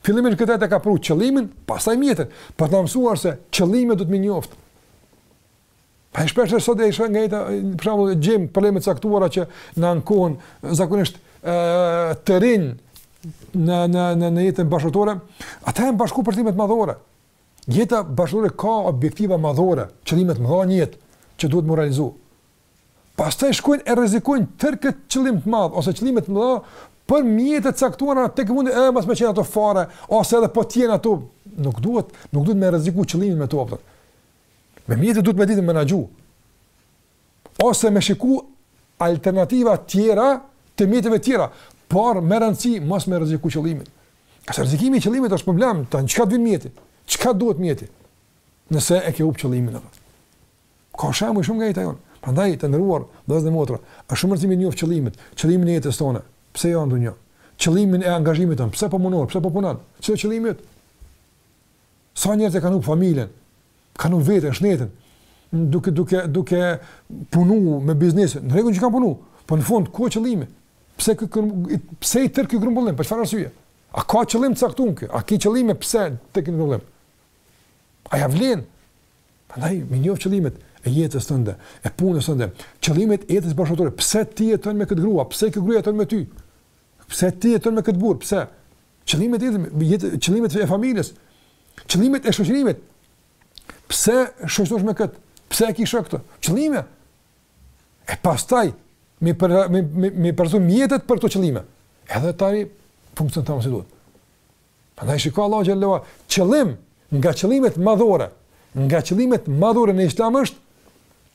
Fillimin këtë e ka pru qëllimin, pastaj mjetin. Për të mësuar se qëllimet duhet me i njoftë. Pa e shpesh sot e shpesh nga jeta, për shembull, gjejmë probleme të caktuara që na ankohen zakonisht ë të rinj në në në në jetën bashkëshortore, ata janë bashku për qëllime madhore. Jeta bashkëshortore ka objektiva madhore, qëllime të mëdha në jetë që duhet me u realizu. Pastaj shkojnë e rrezikojnë tërë këtë qëllim të madh ose qëllime të mëdha për mjete të caktuara që mundet edhe mos me qenë ato fare ose edhe po të jenë ato, nuk duhet, nuk duhet me rreziku qëllimin me to. Me mjete duhet me ditë menaxhu. ose me shiku alternativa tjera të mjeteve tjera, por me rëndësi mos me rreziku qëllimin. Se rrezikimi i qëllimit është problem, tani çka t'vyn mjeti, çka duhet mjeti, nëse e ke hup qëllimin. Dhe. Ka shembuj shumë nga jeta jonë. Prandaj të nderuar, vllezër dhe motra, është shumë rëndësi me njoh qëllimet, qëllimin e jetës tonë, pse je n'dynja, qëllimin e angazhimit tonë, pse po mundohesh, pse po punon, çfarë qëllimi, Sa njerëz e kanë hup familjen, kanë hup veten, shnetin, duke duke duke punu me biznese, në rregull që kanë punu, po në fund ku është qëllimi? Pse kë, pse i tërë ky grumbullim? Për çfarë arsye? A ka qëllim të caktuar ky? A ke qëllime pse tërë ky grumbullim? A ja vlen? Prandaj me njoh qëllimet e jetës tënde, e punës tënde, qëllimet e jetës bashkëshortore. Pse ti jeton me këtë grua? Pse kjo grua jeton me ty? Pse ti jeton me këtë burrë? Pse? qëllimet e jetës, qëllimet e familjes, qëllimet e shoqërimit. Pse shoqërohesh me kët? Pse e ke shok këtë? Qëllime. E pastaj me për me me, me përzu mjetet për këto qëllime. Edhe tani funksionon tamam si duhet. Prandaj shikoj Allahu xhallahu qëllim nga qëllimet madhore, nga qëllimet madhore në Islam është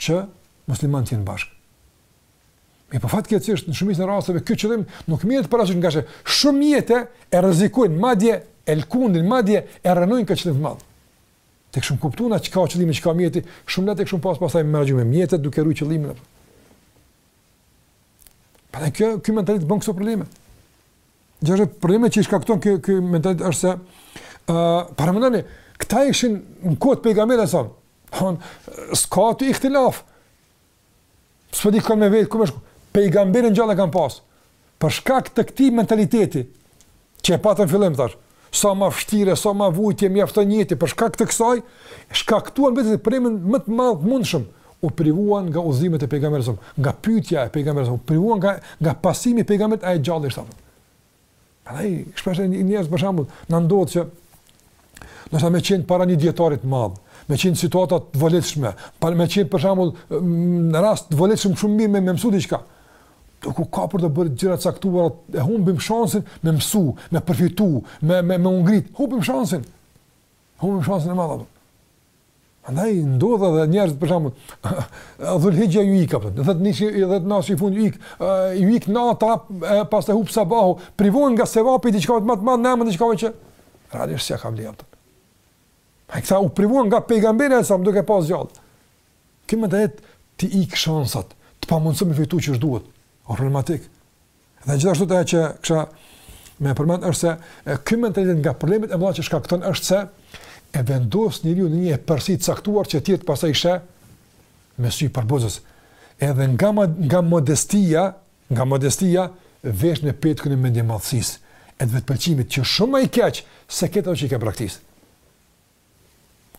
që muslimanët të jenë bashkë. Mirëpo fatkeqësisht në shumicën e rasteve ky qëllim nuk merret parasysh ngase shumë mjete e rrezikojnë madje el kundin madje e rënojnë këtë qëllim të madh. Te ky që e kupton atë çka qëllimi çka mjeti, shumë lehtë ky shumë pas pastaj me rregullu mjetet duke ruajt qëllimin. Pra ky ky mentalitet bën këto probleme. Gjëra probleme që shkakton ky ky mentalitet është se ë uh, paramendoni këta ishin në kohë t'pejgamberit sa. Hon skatë ihtilaf. S'po di kë me vetë, ku me shku. Pejgamberin gjallë e kanë pas. Për shkak të këtij mentaliteti që e patën në fillim thash, sa më vështirë, sa më vujtje më afër xhenetit për shkak të kësaj, shkaktuan vetes privimin më të madh të mundshëm u privuan nga udhëzimet e pejgamberit, nga pyetja e pejgamberit, u privuan nga nga pasimi i pejgamberit ai gjallë ishte. Prandaj shpesh njerëz për shembull na ndodh që do të thotë me qenë para një dietari të madh, me qenë situata të volitshme, pra me qenë për shembull në rast të volitshëm shumë mirë me me mësu diçka. Duke u kap për do gjëra të caktuara, e humbim shansin me mësu, me përfitu, me me u ngrit, humbim shansin. Humbim shansin e madh apo? Andaj ndodh edhe njerëz për shembull, dhulhixhe ju ik apo, do thotë nisi dhjetë natëshi i fundit ik, ju ik nata e pastaj hub sabahu, privon nga sevapi diçka më të madh, me diçka që realisht s'ka vlerë atë. A këta u privuan nga pejgamberi alejhi selam duke pas gjallë. Ky mentalitet t'i ik shansat, ta pamundëson me fitu çka duhet, o problematik. Dhe gjithashtu tjetër që desha me përmend është se e, ky mentalitet nga problemet e mëdha që shkakton është se e vendos njeriun në një epërsi të caktuar që tjerët pastaj i sheh me sy përbuzës. Edhe nga, nga modestia, nga modestia, vesh një petk të mendjemadhësisë, e të vetëpëlqimit që shumë ma i keq se këto që i ke praktisë.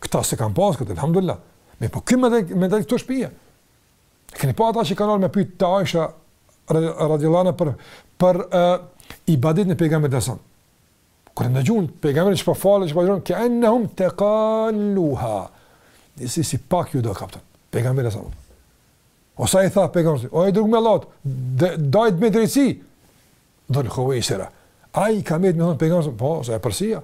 Këta s'e kanë pas këtë, alhamdulillah. Mirëpo ka me dhe me dalë këto shprehje. Keni pa ata që kanë ardh me pyt te Aishja radiallahu anha për, për uh, ibadetin e pejgamberit alejhi selam. Kur e ndëgjunë, pejgamberi qysh po falet, qysh po agjëron, ke ennehum tekalluha. Disi si pak ju duk ibadeti pejgamberit alejhi selam. Osa i tha pejgamberi, o i dërguar i Allahit, ndaje me drejtësi. Dhul Huvejsira. A i ka me thënë pejgamberi, po, sa e epërsia.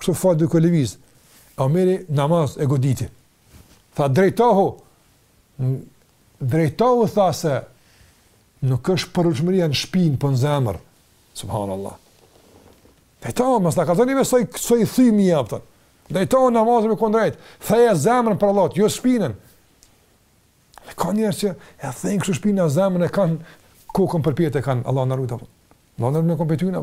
Kështu falet duke lëviz. Omeri në namaz e goditi. Tha drejtohu. Drejtohu tha se nuk është përkushtimi në shpinë, po në zemër. Subhanallah. Drejtohu, mos na kallzo neve se o i thymi i aftë. Drejtohu në namaz me qëndru drejt. Theje zemrën për Allah, jo shpinën. Dhe ka njerëz që e thejnë kështu shpinën zemrën e kanë kokën përpjetë e kanë, Allahu na ruajtë, Allahu na ruajtë me kompetujnë,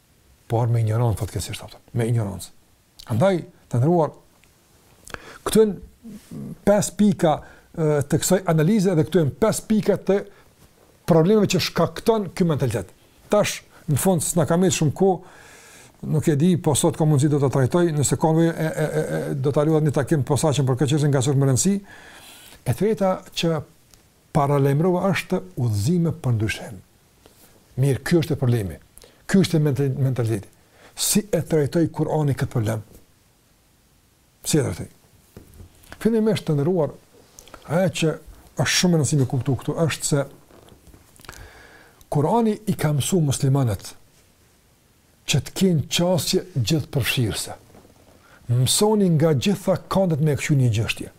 por me injorancë fatkeqësisht apo me injorancë. Andaj, të nderuar këto pesë pika të kësaj analize dhe këto janë pesë pika të problemeve që shkakton ky mentalitet. Tash në fund s'na ka mbetur shumë kohë, nuk e di, po sa të kam mundësi do ta trajtoj, nëse ka nevojë e, e, e, e do ta lë një takim të posaçëm për këtë çështje ngase është me rëndësi. E treta që paralajmërova është udhëzime për ndryshim. Mirë, ky është problemi. Ky është mentaliteti. Si e trajtoi Kur'ani këtë problem? Si e trajtoi? Fillimisht të nderuar, ajo që është shumë me rëndësi me kuptu këtu, është se Kur'ani i ka mësu muslimanet, që të kenë qasje gjithëpërfshirëse. Mësoni nga gjitha kandet me e këqyr një çështje,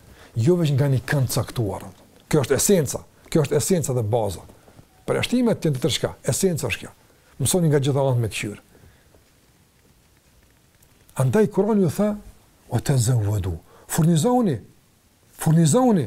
jo veç nga një kand të caktuar. Kjo është esenca, kjo është esenca dhe baza. Përjashtimet tjetër diçka, esenca është kjo. Mësoni nga gjitha kandet me këqyrë. Andaj Kurani u tha, ve tezevedu, furnizoni, furnizoni,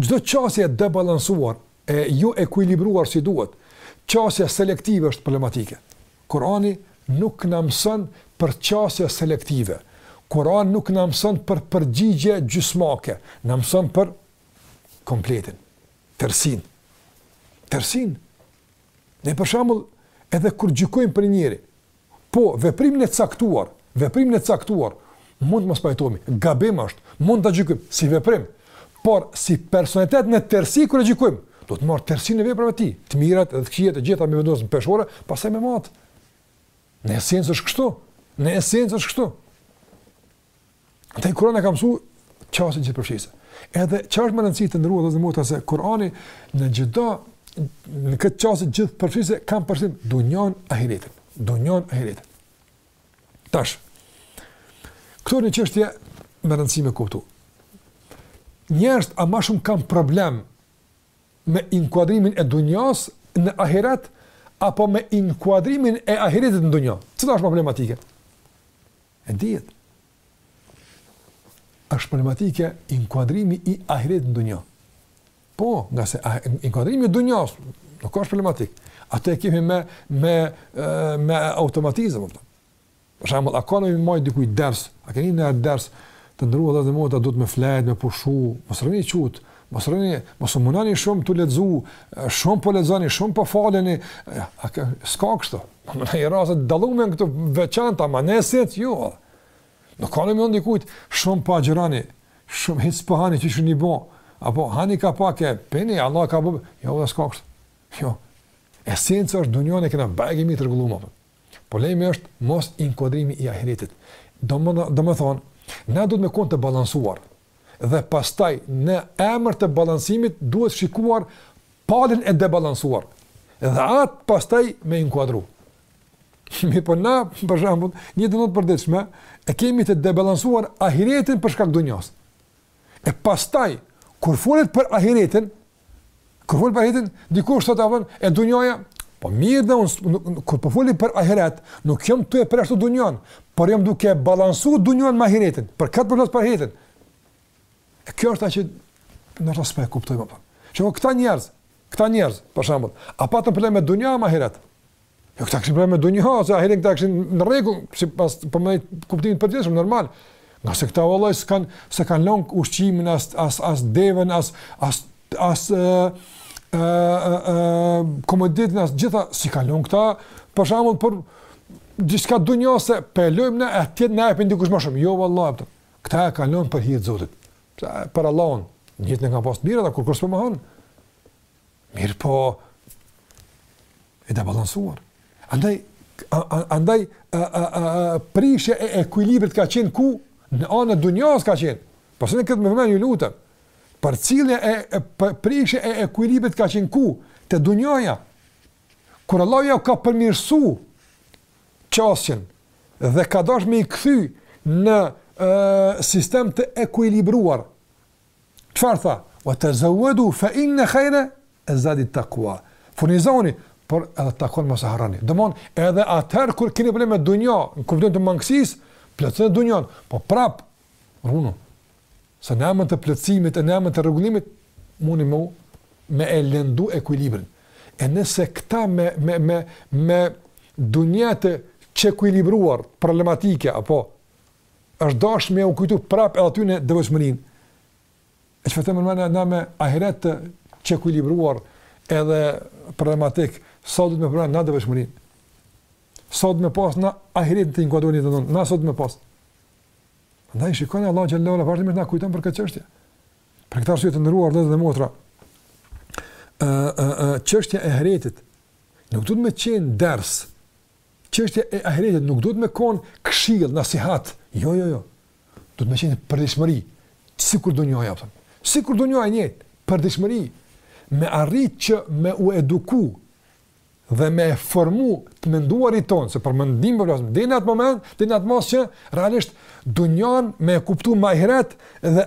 Çdo qasje e debalansuar, e jo ekuilibruar si duhet, qasja selektive është problematike. Kurani nuk na mëson për qasje selektive. Kurani nuk na mëson për përgjigje gjysmake, na mëson për kompletin, tërësinë. Tërësinë. Ne për shembull, edhe kur gjykojmë për njeri, Po, veprimin e caktuar, veprimin e caktuar, mund të mos pajtohemi, gabim është, mund ta gjykojmë si veprim, por si personalitet në tërësi kur e gjykojmë, duhet marrë tërësinë e veprave të tij, të mirat dhe të këqijat të gjitha me vendos në peshore, pastaj me mat. Në esencë është kështu. Në esencë është kështu. Te Kurani ka mësuar qasjen gjithëpërfshirëse. Edhe çka është me rëndësi të nderuar vëllezër dhe motra se Kurani në çdo në këtë qasje gjithëpërfshirëse ka përfshi dunjon ahiretin. Dunjon ahiretin. Tash. Këtu një çështje me rëndësi me kuptu. Njerëzit a më shumë kanë problem me inkuadrimin e dunjos në ahiret apo me inkuadrimin e ahiretit në dunjo. Cila është problematike? E dihet. Është problematike inkuadrimi i ahiretit në dunjo. Po, ngase inkuadrimi i dunjos, nuk është problematik. Atë e kemi me, me, me automatizëm. Për shembull, a ka me i majt dikuj ders, a keni ndi ders, të nderuar vëllezër dhe motra, duhet me flet, me pushu, mos rrini çut, Mos rrini, mos u munani shumë të lexu, shumë po lexoni, shumë po faleni. A ka s'ka kështu. Po më ni rast dallojmë këtu veçanta, ama ne si ju. Jo. Nuk kanë më ndikujt shumë pa gjërani, shumë ish po hani qysh jeni bë. Apo hani ka pak e peni, Allah ka bë. Jo, as ka kështu. Jo. Esenca është dunjanë ta kena bajagi të rregullume. Problemi është mos inkuadrimi i ahiretit. Do më do më thon, na duhet me kon të balancuar. dhe pastaj në emër të balancimit duhet shikuar palën e debalancuar dhe atë pastaj me inkuadru. Mirëpo na, për shembull, në jetën e përditshme, e kemi të debalancuar ahiretin për shkak dunjos. E pastaj, kur folet për ahiretin, Kur fol për ahiretin, dikush thotë a po e dunjoja, po mirë dhe unë kur po flas për ahiret, nuk jam tu e përjashtu dunjon, por jam duke balansu dunjon me ahiretin. Për këtë po flas për ahiretin. E kjo është ajo që në rast po e kuptojmë apo. Që po këta njerëz, këta njerëz, për shembull, a patën problem me dunja a me ahiret? Jo këta kishin problem me dunja, se ahiretin këta kishin në rregull, sipas po në kuptimin e përgjithshëm normal. Ngase këta vallahi s'kan s'e kanë lënë ushqimin as as as devën as as as ë ë komoditetin s'i kanë lënë këta për shembull për diçka dunjaje, po e lëmë na atje na e për ndokush më shumë. Jo vallahi. Këta e kanë lënë për hir të Zotit. Për Allahun, nijetin e kanë pas mirë ata kur kush po mohon. Mirëpo, e debalansuar. Andaj, a, a, andaj a, a, a, a, prishja e ekuilibrit ka qenë ku? Në anën e dunjas ka qenë. Pra vëni këtë në vëmendje ju lutem. Përcillja e, e për prishja e ekuilibrit ka qenë ku? Te dunjaja. Kur Allahu ua ka përmirësu qasjen dhe ka dash me i kthy në e, sistem të ekuilibruar, Çfarë tha? Wa tazawwadu fa inna khayra az-zadi taqwa. Furnizohuni, por edhe takvanë mos e harroni. Domthon, edhe atëherë kur keni probleme me dunja, në kuptim të mangësisë, plotësoni dunjanë, po prap rujuni. Se në emër të plotësimit e në emër të rregullimit, muni me me e lëndu ekuilibrin. E nëse këta me me me me dunja të çekuilibruar problematike apo është dashtë me u kujtu prapë edhe aty në devotshmërinë. E çka mbetemi ne na me ahiret të çekuilibruar edhe problematik, sa duhet me përmend na devotshmërinë. Sa duhet me pas na ahiretin të inkuadruar në jetën tonë, na sa duhet me pas. Andaj shikoni Allahu xhele ve ala, vazhdimisht na kujton për këtë qështje. Për këtë arsye të nderuar vëllezër dhe motra, qështja e ahiretit, nuk duhet me qenë ders Çështja e ahiretit nuk duhet me kon këshill, nasihat. Jo, jo, jo. Duhet me qenë përditshmëri, sikur dunjaja thon. Sikur dunjaja e njëjtë, përditshmëri me arrit që me u eduku dhe me formu të menduarit tonë, se për mendim po flasim, deri në atë moment, deri në atë masë që realisht dunjan me e kuptu me ahiret dhe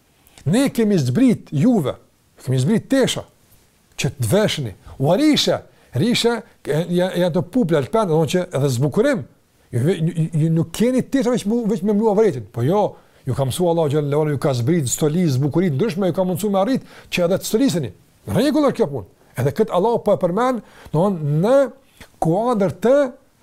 Ne kemi zbrit juve, kemi zbrit tesha, që të veshni, wa risha, risha, janë ato pupla, të pendë, që edhe zbukurim, ju, ju, nuk keni tesha veç, veç me mlu avretin, po jo, ju ka mësu Allah xhel-le shanuhu, ju ka zbrit, stoli, zbukuri t'ndryshme, ju ka mundësu me arrit, që edhe të stoliseni, rregull kjo punë, edhe këtë Allah po e përmend, në, në kuadrë të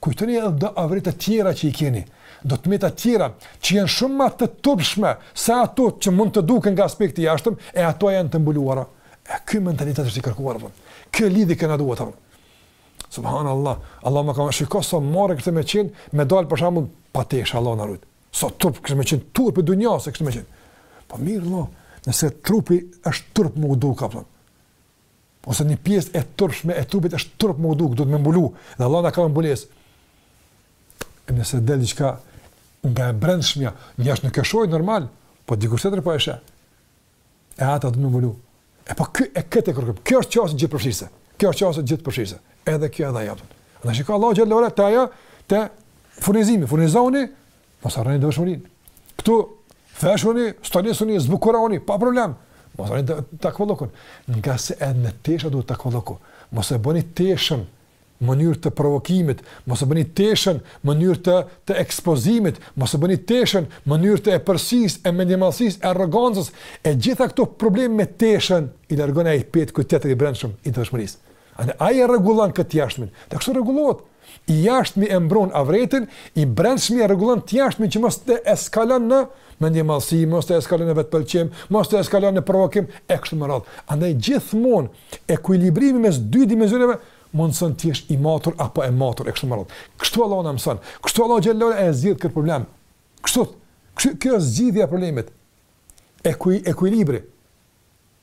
Kujtoni edhe do avrete tjera që i keni, do të meta tjera që janë shumë ma të turpshme se ato që mund të duken nga aspekti i jashtëm, e ato janë të mbuluara. E ky mentalitet është i kërkuar, apëton. Kjo lidhje na duhet, apëton. Subhanallah, Allah më ka më shiko sa marre kish me qenë, me dalë për shambull, pa tesha Allah na rujt. Sa turp kish me qenë, turp i dunjasë kish me qenë. Pa po mirë, Allah, nëse trupi është turp me u dukë, apëton. ose një pjesë e turpshme e trupit është turp me u dukë, duhet me mbulu, dhe Allah na ka mbulesë. E nëse del diqka nga e brendshmja, njerëzit nuk e shohin normal, po dikush tjetër po e sheh. E atë duhet me mbulu. E po kë, e këtë e kërkojmë. Kjo është qasje gjithëpërfshirëse. Kjo është qasje gjithëpërfshirëse. Edhe kjo edhe jepën. Në që ka Allah gjithë lore, të aja, të furnizimi, furnizoni Mos harroni devotshmërinë. Këtu teshuni, stolisuni, zbukuroni, pa problem. Mos harroni takvallëkun. Ngase edhe në tesha duhet takvallëku. Mos e bëni teshën mënyrë të provokimit, mos e bëni teshën mënyrë të të ekspozimit, mos e bëni teshën mënyrë të epërsisë, e mendjemadhësisë, e arrogancës, e gjitha këto probleme me teshën i largon ai petku tjetër i brendshëm i devotshmërisë. Andaj ai e rregullon këtë të jashtmin. Dhe kështu rregullohet. I jashtmi e mbron avretin, i brendshmi e rregullon të jashtmin që mos të eskalon në mendjemadhësi, mos të eskalon në vetëpëlqim, mos të eskalon në provokim e kështu me radhë. Andaj gjithmonë ekuilibrimi mes dy dimensioneve mundson të jesh i matur apo e matur e kështu me radhë. Kështu Allahu na mëson. Kështu Allahu xhel-le shanuhu e zgjidh këtë problem. Kështu kjo është zgjidhja e problemit. Ekuilibri.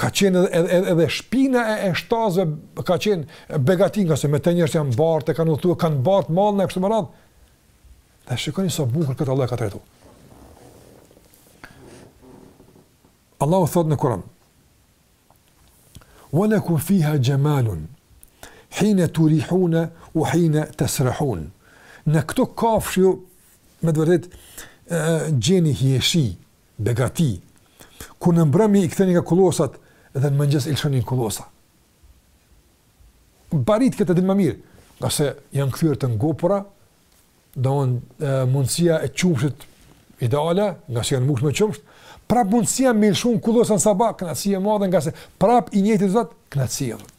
ka qenë edhe edhe edhe, edhe shpina e e shtazve ka qenë begati ngase me të njerëzit janë bartë e kanë udhëtuar kanë bartë mallin e kështu me radhë. Dhe shikoni sa bukur këtë Allahu e ka trajtuar. Allahu thotë në Kur'an. Wa lakum fiha jamalun hina turihuna wa hina tasrahun. Në këto kafshë me të vërtetë gjeni hijeshi, Begati, kur në mbrëmje i ktheni nga kullosat dhe në mëngjes i lëshoni në kullosa. Barit këtë e din më mirë, ngase janë kthyer të ngopura, do mundësia e qumshit ideale, ngase janë mbush me qumsht, prap mundësia me i lëshu në kullosa në sabah, kënaqësi e madhe ngase prap i njëjti zot, kënaqësi e madhe.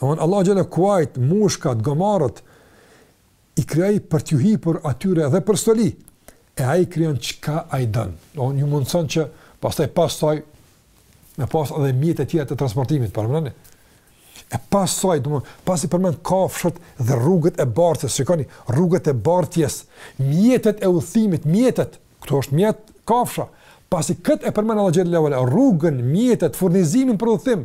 Domthon Allahu xhele kuajt, mushkat, gomarët i krijoi për t'ju hipur atyre dhe për stoli. E ai krijon çka ai don. Domthon ju mundson që pastaj pastaj me pas edhe mjet e tjera të transportimit, po mendoni. E pas saj, domthon, pasi përmend kafshët dhe rrugët e bartjes, shikoni, rrugët e bartjes, mjetet e udhëtimit, mjetet, këtu është mjet kafsha, pasi këtë e përmend Allahu xhele ve ala, rrugën, mjetet, furnizimin për udhëtim,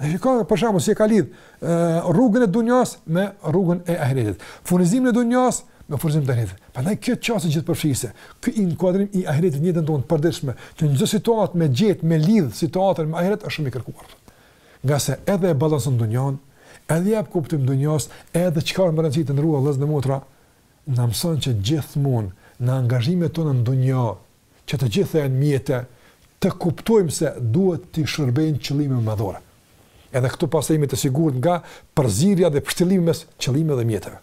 Dhe shiko për shembull si e ka lidh rrugën e dunjas me rrugën e ahiretit. Furnizimin e dunjas me furnizimin e ahiretit. Prandaj kjo qasje gjithëpërfshirëse, ky inkuadrim i ahiretit në jetën tonë të përditshme, që në çdo situatë me gjet me lidh situatën me ahiret është shumë i kërkuar. Ngase edhe e balanson dunjan, edhe i jep kuptim dunjas, edhe çka është me rëndësi të nderuar vëllezër dhe motra, na mëson që gjithmonë në angazhimet tona në dunja që të gjitha janë mjete të kuptojmë se duhet t'i shërbejnë qëllimeve madhore. Edhe këtu pastaj jemi të sigurt nga përzierja dhe pështjellimi mes qëllimeve dhe mjeteve.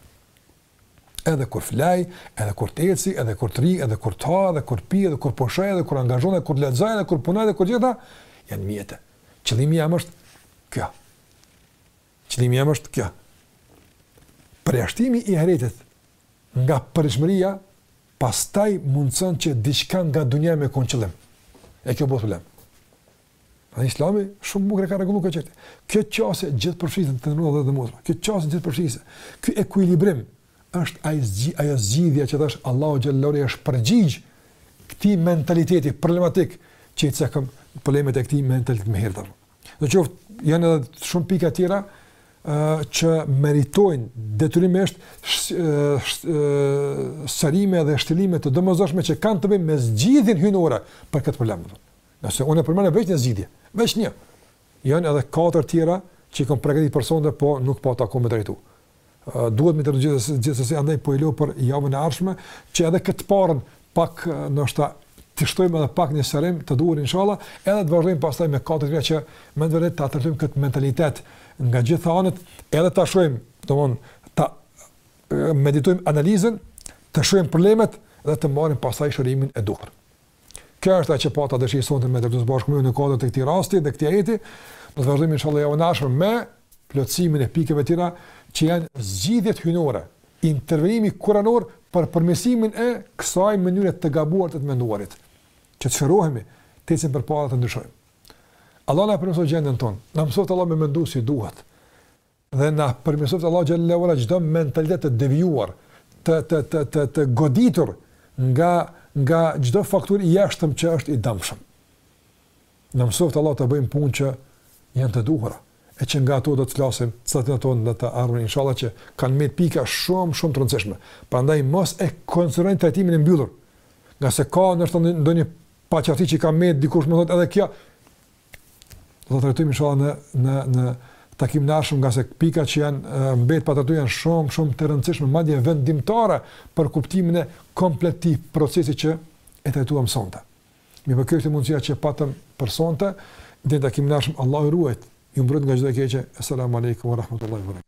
Edhe kur flaj, edhe kur të eci, edhe kur të rri, edhe kur të ha, edhe kur të pi, edhe kur pushoj, edhe kur angazhohem, edhe kur lexoj, edhe kur punoj, edhe kur gjitha janë mjete. Qëllimi jem është kjo. Qëllimi jem është kjo. Përjashtimi i ahiretit nga përditshmëria Pastaj mundëson që diçka nga dunja me konë qëllim. E kjo bëhet problem. E islami, shumë bukur e ka rregullu këtë çështje. Kjo qasje gjithëpërfshirëse të nderuar vëllezër dhe motra. Kjo qasje gjithëpërfshirëse. Ky ekuilibrim është ajo zgjidhja që thashë Allahu xhele ve ala i është përgjigj këtij mentaliteti problematik që i cekëm problemet e këtij mentaliteti më herët Sidoqoftë, janë edhe shumë pika tjera që meritojnë detyrimisht sqarime dhe shtjellime të domosdoshme që kanë të bëjnë me zgjidhjen hynore për këtë problem. Nëse unë e përmenda veç një zgjidhje, veç një, janë edhe katër tjera që i kom pregatit për sonde, po nuk pata kohë me i trajtu. duhet me të gjithë gjithsesi andaj po i lë për javën e ardhshme që edhe këtë parën pak ndoshta të shtojmë edhe pak një sqarim të duhur inshallah edhe të vazhdojmë pastaj me katër tjera që me vërtet ta trajtojmë këtë mentalitet nga gjitha anët edhe ta shohim domthon ta meditojmë analizën të shohim problemet dhe të marrim pastaj shërimin e duhur Kjo është ajo që pata dëshirë sonte me e trajtu bashkë me ju në kuadër të këtij rasti dhe këtij ajeti. Do të vazhdojmë inshallah javën e ardhshme me plotësimin e pikëve tjera që janë zgjidhjet hyjnore, intervenimi kuranor për përmesimin e kësaj mënyre të gabuar të të menduarit. Që të shërohemi, të ecim përpara të ndryshojmë. Allahu na përmirësoftë gjendën tonë. Na mësoftë Allahu me mendu si duhet. dhe na përmirësoftë Allahu xhel-le ue ala çdo mentalitet të devijuar, të të të të të goditur nga nga çdo faktor i jashtëm që është i dëmshëm. Na mësoftë Allahu të bëjmë punë që janë të duhura e që nga ato do të flasim, për ato në të ardhmen inshallah që kanë met pika shumë, shumë të rëndësishme. Prandaj mos e konsideroni trajtimin e mbyllur, ngase ka ndoshta ndonjë paqartësi që ka met, dikush me thënë edhe kjo, Do ta trajtojmë inshallah në në në takimin e ardhshëm ngase pikat që janë mbet pa trajtuar janë shumë shumë të rëndësishme, madje vendimtare për kuptimin e komplet këtij procesit që e trajtuam sonte. Mirëpo kjo është mundësia që patëm për sonte, deri në takimin e ardhshëm Allahu ju ruajt. Ju mbrojt nga çdo e keqe. Asalamu alaykum wa rahmatullahi wa barakatuh.